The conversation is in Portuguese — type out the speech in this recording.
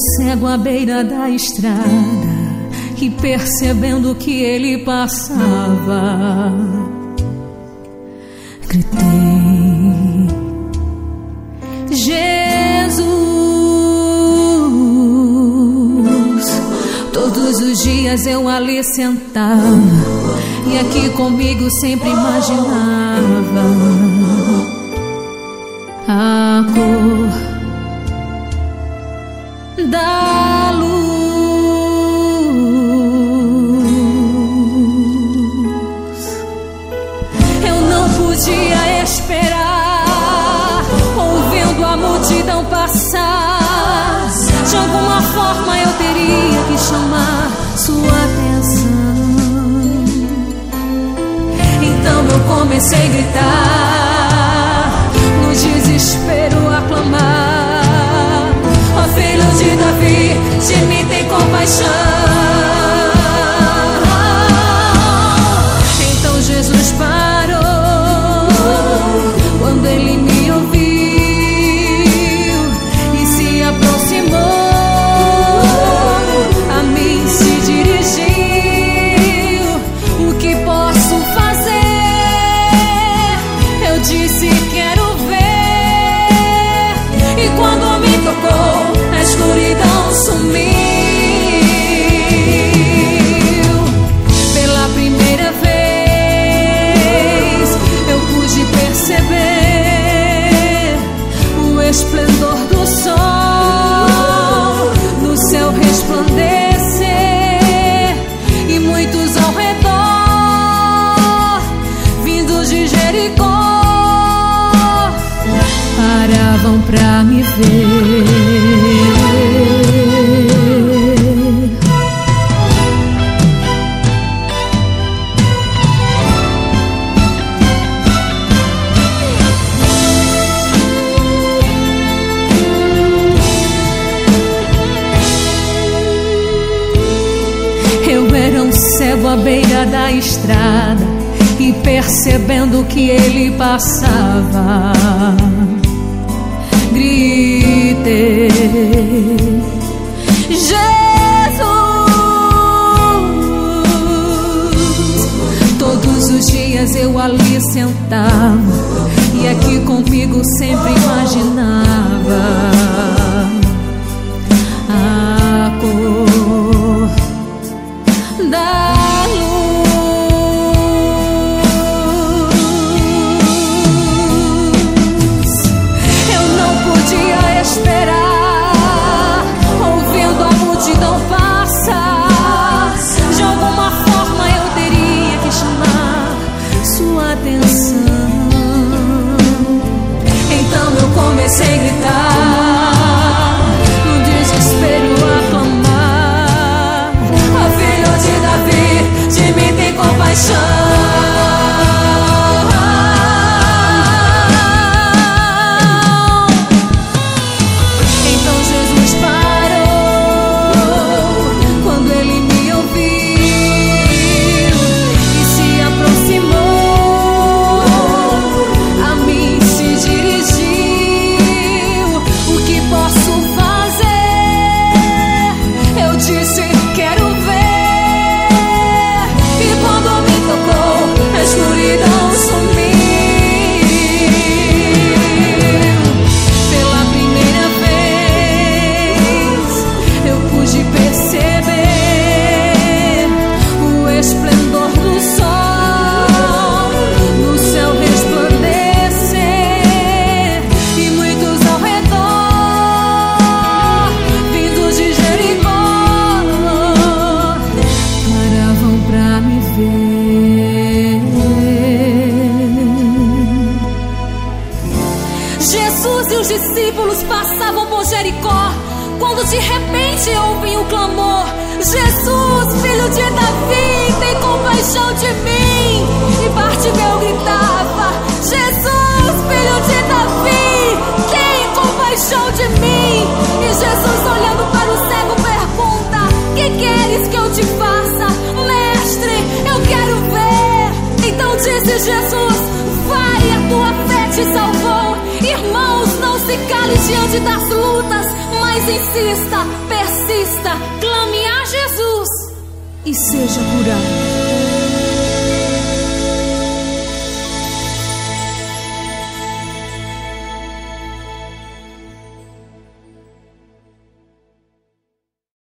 Cego à beira da estrada e percebendo que ele passava, gritei: Jesus. Todos os dias eu ali sentava e aqui comigo sempre imaginava a cor forma eu teria que chamar sua atenção. Então eu comecei a gritar, no desespero a clamar. Ó filho de Davi, de mim tem compaixão. Paravam pra me ver. Eu era um cego à beira da estrada e percebendo que ele passava, eu ali sentava e aqui comigo sempre imaginava comecei a gritar, discípulos passavam por Jericó quando de repente ouvem o clamor: Jesus, filho de Davi, tem compaixão de mim. E Bartimeu gritava: Jesus, filho de Davi, tem compaixão de mim. E Jesus, olhando para o cego, pergunta: Que queres que eu te faça? Mestre, eu quero ver. Então disse Jesus: Vai, a tua fé te salvou. Irmãos, não se cale diante das lutas, mas Mas insista, persista, clame a Jesus e seja curado.